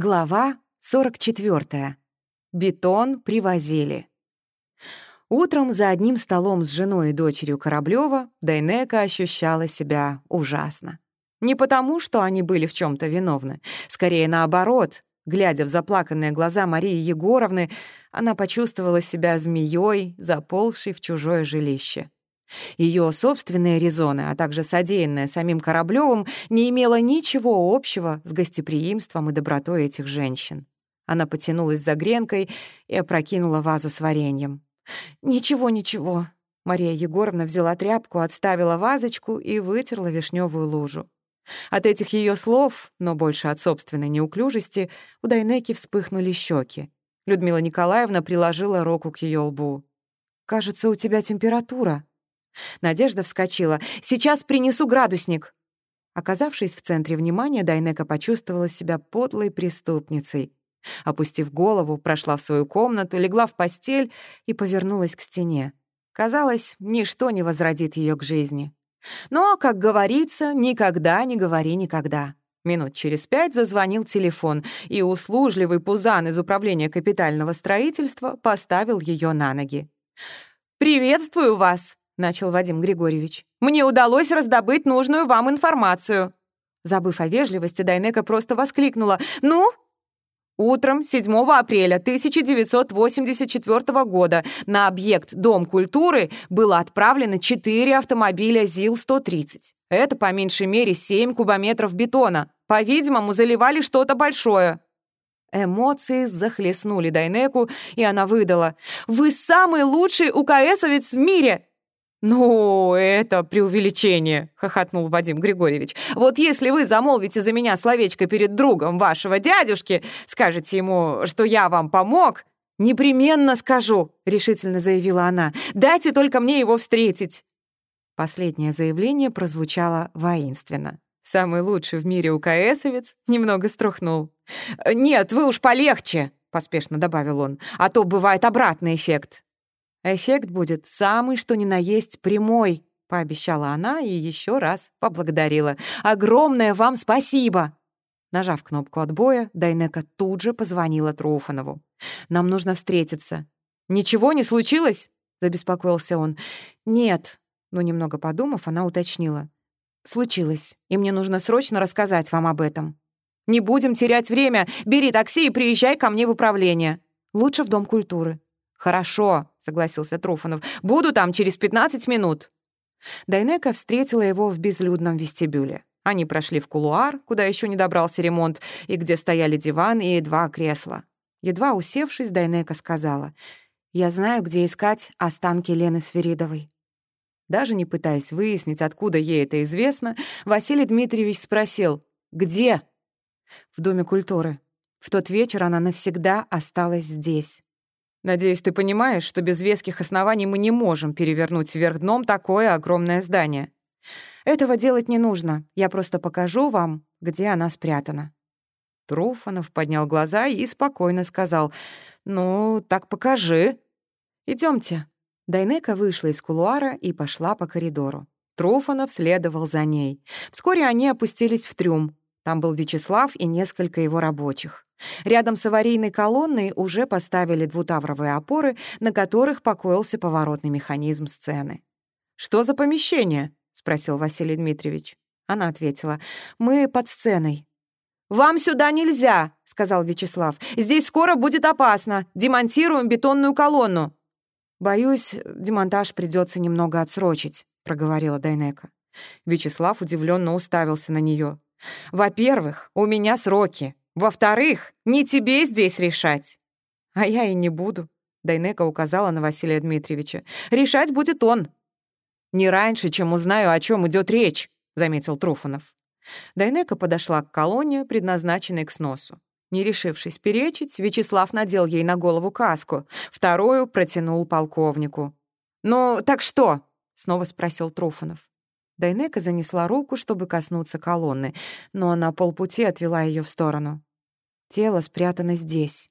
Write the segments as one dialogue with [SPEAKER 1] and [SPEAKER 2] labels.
[SPEAKER 1] Глава 44. Бетон привозили. Утром за одним столом с женой и дочерью Кораблёва Дайнека ощущала себя ужасно. Не потому, что они были в чем то виновны. Скорее, наоборот. Глядя в заплаканные глаза Марии Егоровны, она почувствовала себя змеей, заползшей в чужое жилище. Ее собственные резоны, а также содеянное самим Кораблёвым, не имело ничего общего с гостеприимством и добротой этих женщин. Она потянулась за гренкой и опрокинула вазу с вареньем. «Ничего, ничего». Мария Егоровна взяла тряпку, отставила вазочку и вытерла вишневую лужу. От этих ее слов, но больше от собственной неуклюжести, у Дайнеки вспыхнули щеки. Людмила Николаевна приложила руку к ее лбу. «Кажется, у тебя температура», Надежда вскочила. «Сейчас принесу градусник!» Оказавшись в центре внимания, Дайнека почувствовала себя подлой преступницей. Опустив голову, прошла в свою комнату, легла в постель и повернулась к стене. Казалось, ничто не возродит ее к жизни. Но, как говорится, никогда не говори никогда. Минут через пять зазвонил телефон, и услужливый пузан из управления капитального строительства поставил ее на ноги. «Приветствую вас!» Начал Вадим Григорьевич. «Мне удалось раздобыть нужную вам информацию». Забыв о вежливости, Дайнека просто воскликнула. «Ну?» Утром 7 апреля 1984 года на объект Дом культуры было отправлено 4 автомобиля ЗИЛ-130. Это по меньшей мере 7 кубометров бетона. По-видимому, заливали что-то большое. Эмоции захлестнули Дайнеку, и она выдала. «Вы самый лучший УКСовец в мире! «Ну, это преувеличение», — хохотнул Вадим Григорьевич. «Вот если вы замолвите за меня словечко перед другом вашего дядюшки, скажете ему, что я вам помог...» «Непременно скажу», — решительно заявила она. «Дайте только мне его встретить». Последнее заявление прозвучало воинственно. Самый лучший в мире УКСовец немного струхнул. «Нет, вы уж полегче», — поспешно добавил он, «а то бывает обратный эффект». Эффект будет самый, что ни на есть, прямой, пообещала она и еще раз поблагодарила. Огромное вам спасибо! Нажав кнопку отбоя, Дайнека тут же позвонила Труфанову. «Нам нужно встретиться». «Ничего не случилось?» — забеспокоился он. «Нет», — но немного подумав, она уточнила. «Случилось, и мне нужно срочно рассказать вам об этом». «Не будем терять время. Бери такси и приезжай ко мне в управление. Лучше в Дом культуры». «Хорошо», — согласился Труфанов. «Буду там через 15 минут». Дайнека встретила его в безлюдном вестибюле. Они прошли в кулуар, куда еще не добрался ремонт, и где стояли диван и два кресла. Едва усевшись, Дайнека сказала, «Я знаю, где искать останки Лены Сверидовой». Даже не пытаясь выяснить, откуда ей это известно, Василий Дмитриевич спросил, «Где?» «В Доме культуры. В тот вечер она навсегда осталась здесь». Надеюсь, ты понимаешь, что без веских оснований мы не можем перевернуть вверх дном такое огромное здание. Этого делать не нужно. Я просто покажу вам, где она спрятана». Труфанов поднял глаза и спокойно сказал, «Ну, так покажи». Идемте. Дайнека вышла из кулуара и пошла по коридору. Труфанов следовал за ней. Вскоре они опустились в трюм. Там был Вячеслав и несколько его рабочих. Рядом с аварийной колонной уже поставили двутавровые опоры, на которых покоился поворотный механизм сцены. «Что за помещение?» — спросил Василий Дмитриевич. Она ответила, «Мы под сценой». «Вам сюда нельзя», — сказал Вячеслав. «Здесь скоро будет опасно. Демонтируем бетонную колонну». «Боюсь, демонтаж придется немного отсрочить», — проговорила Дайнека. Вячеслав удивленно уставился на нее. «Во-первых, у меня сроки. Во-вторых, не тебе здесь решать. А я и не буду. Дайнека указала на Василия Дмитриевича. Решать будет он. Не раньше, чем узнаю, о чем идет речь, заметил Труфанов. Дайнека подошла к колонне, предназначенной к сносу. Не решившись перечить, Вячеслав надел ей на голову каску, вторую протянул полковнику. «Ну, так что?» — снова спросил Труфанов. Дайнека занесла руку, чтобы коснуться колонны, но на полпути отвела ее в сторону. Тело спрятано здесь.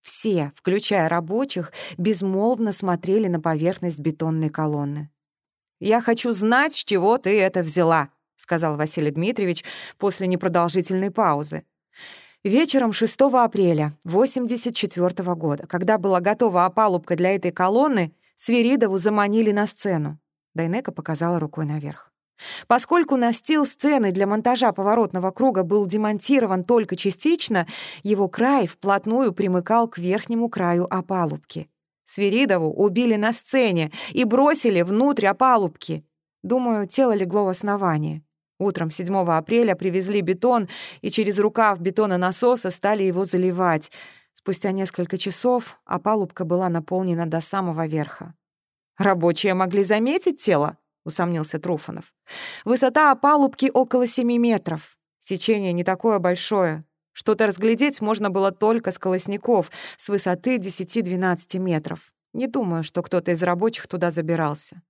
[SPEAKER 1] Все, включая рабочих, безмолвно смотрели на поверхность бетонной колонны. «Я хочу знать, с чего ты это взяла», — сказал Василий Дмитриевич после непродолжительной паузы. Вечером 6 апреля 84 года, когда была готова опалубка для этой колонны, Свиридову заманили на сцену. Дайнека показала рукой наверх. Поскольку настил сцены для монтажа поворотного круга был демонтирован только частично, его край вплотную примыкал к верхнему краю опалубки. Свиридову убили на сцене и бросили внутрь опалубки. Думаю, тело легло в основании. Утром 7 апреля привезли бетон, и через рукав бетононасоса стали его заливать. Спустя несколько часов опалубка была наполнена до самого верха. «Рабочие могли заметить тело?» — усомнился Труфанов. «Высота опалубки около 7 метров. Сечение не такое большое. Что-то разглядеть можно было только с колосников, с высоты 10-12 метров. Не думаю, что кто-то из рабочих туда забирался.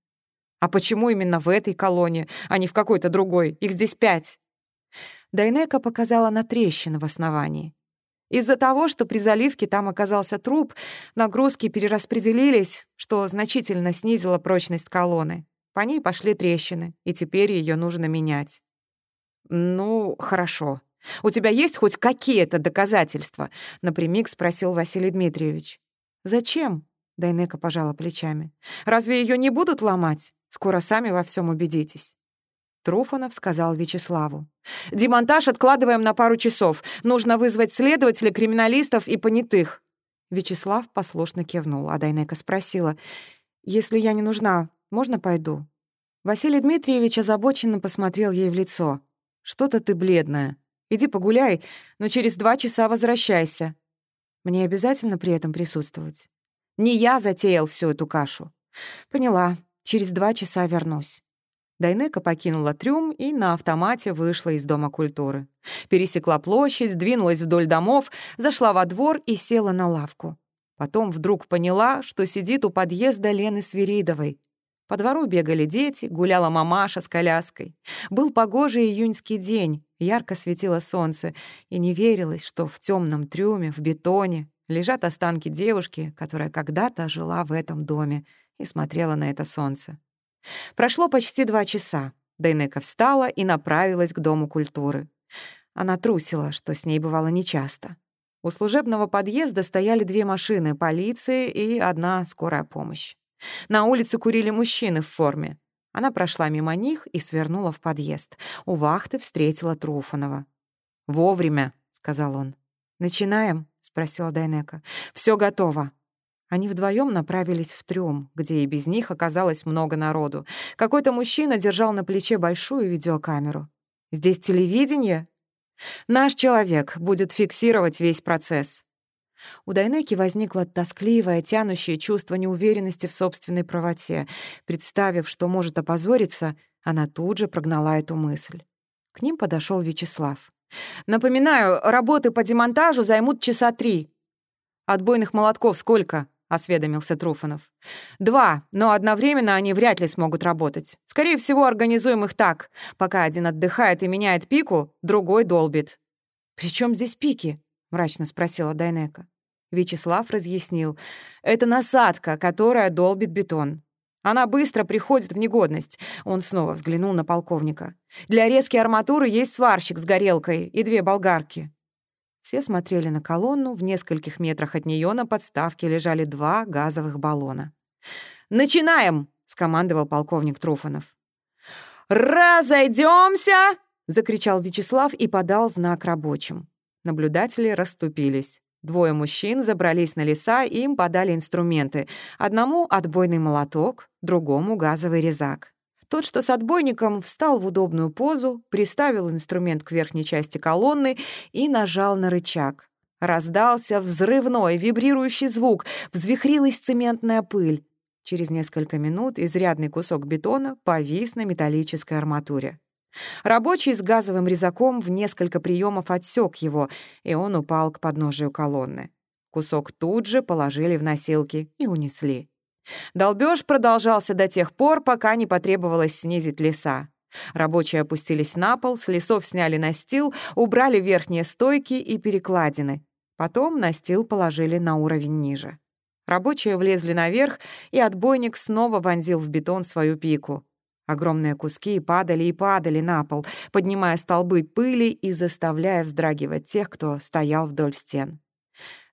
[SPEAKER 1] А почему именно в этой колонне, а не в какой-то другой? Их здесь пять. Дайнека показала на трещины в основании. Из-за того, что при заливке там оказался труп, нагрузки перераспределились, что значительно снизило прочность колонны. По ней пошли трещины, и теперь ее нужно менять. «Ну, хорошо. У тебя есть хоть какие-то доказательства?» — напрямик спросил Василий Дмитриевич. «Зачем?» — Дайнека пожала плечами. «Разве ее не будут ломать?» Скоро сами во всем убедитесь». Труфанов сказал Вячеславу. «Демонтаж откладываем на пару часов. Нужно вызвать следователей, криминалистов и понятых». Вячеслав послушно кивнул, а Дайнека спросила. «Если я не нужна, можно пойду?» Василий Дмитриевич озабоченно посмотрел ей в лицо. «Что-то ты бледная. Иди погуляй, но через два часа возвращайся. Мне обязательно при этом присутствовать? Не я затеял всю эту кашу. Поняла. Через два часа вернусь». Дайнека покинула трюм и на автомате вышла из Дома культуры. Пересекла площадь, двинулась вдоль домов, зашла во двор и села на лавку. Потом вдруг поняла, что сидит у подъезда Лены Свиридовой. По двору бегали дети, гуляла мамаша с коляской. Был погожий июньский день, ярко светило солнце, и не верилось, что в темном трюме, в бетоне, лежат останки девушки, которая когда-то жила в этом доме — и смотрела на это солнце. Прошло почти два часа. Дайнека встала и направилась к Дому культуры. Она трусила, что с ней бывало нечасто. У служебного подъезда стояли две машины — полиции и одна скорая помощь. На улице курили мужчины в форме. Она прошла мимо них и свернула в подъезд. У вахты встретила Труфанова. «Вовремя», — сказал он. «Начинаем?» — спросила Дайнека. Все готово», они вдвоем направились в трюм, где и без них оказалось много народу. Какой-то мужчина держал на плече большую видеокамеру. «Здесь телевидение?» «Наш человек будет фиксировать весь процесс». У Дайнеки возникло тоскливое, тянущее чувство неуверенности в собственной правоте. Представив, что может опозориться, она тут же прогнала эту мысль. К ним подошел Вячеслав. «Напоминаю, работы по демонтажу займут часа три». «Отбойных молотков сколько?» осведомился Труфанов. «Два, но одновременно они вряд ли смогут работать. Скорее всего, организуем их так. Пока один отдыхает и меняет пику, другой долбит». «При здесь пики?» — мрачно спросила Дайнека. Вячеслав разъяснил. «Это насадка, которая долбит бетон. Она быстро приходит в негодность». Он снова взглянул на полковника. «Для резки арматуры есть сварщик с горелкой и две болгарки. Все смотрели на колонну, в нескольких метрах от нее на подставке лежали два газовых баллона. «Начинаем!» — скомандовал полковник Труфанов. «Разойдемся!» — закричал Вячеслав и подал знак рабочим. Наблюдатели расступились. Двое мужчин забрались на леса и им подали инструменты. Одному — отбойный молоток, другому — газовый резак. Тот, что с отбойником, встал в удобную позу, приставил инструмент к верхней части колонны и нажал на рычаг. Раздался взрывной, вибрирующий звук, взвихрилась цементная пыль. Через несколько минут изрядный кусок бетона повис на металлической арматуре. Рабочий с газовым резаком в несколько приемов отсек его, и он упал к подножию колонны. Кусок тут же положили в носилки и унесли. Долбёж продолжался до тех пор, пока не потребовалось снизить леса. Рабочие опустились на пол, с лесов сняли настил, убрали верхние стойки и перекладины. Потом настил положили на уровень ниже. Рабочие влезли наверх, и отбойник снова вонзил в бетон свою пику. Огромные куски падали и падали на пол, поднимая столбы пыли и заставляя вздрагивать тех, кто стоял вдоль стен.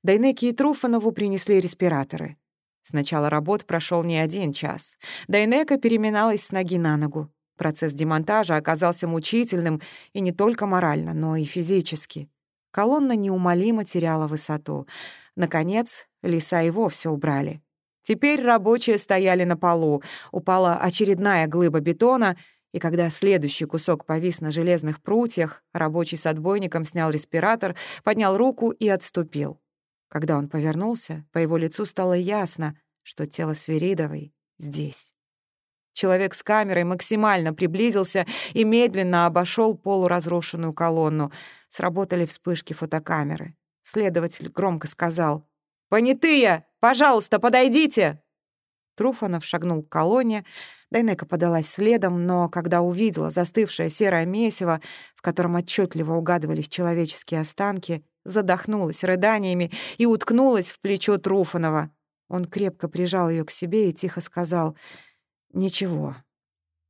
[SPEAKER 1] Дайнеки и Труфанову принесли респираторы. Сначала работ прошел не один час. Дайнека переминалась с ноги на ногу. Процесс демонтажа оказался мучительным и не только морально, но и физически. Колонна неумолимо теряла высоту. Наконец, леса и вовсе убрали. Теперь рабочие стояли на полу. Упала очередная глыба бетона, и когда следующий кусок повис на железных прутьях, рабочий с отбойником снял респиратор, поднял руку и отступил. Когда он повернулся, по его лицу стало ясно, что тело Свиридовой здесь. Человек с камерой максимально приблизился и медленно обошел полуразрушенную колонну. Сработали вспышки фотокамеры. Следователь громко сказал «Понятые, пожалуйста, подойдите!» Труфанов шагнул к колонне, Дайнека подалась следом, но когда увидела застывшее серое месиво, в котором отчетливо угадывались человеческие останки, задохнулась рыданиями и уткнулась в плечо Труфанова. Он крепко прижал ее к себе и тихо сказал «Ничего,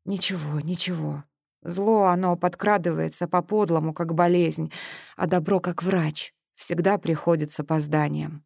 [SPEAKER 1] ничего, ничего. Зло, оно подкрадывается по-подлому, как болезнь, а добро, как врач, всегда приходит с опозданием».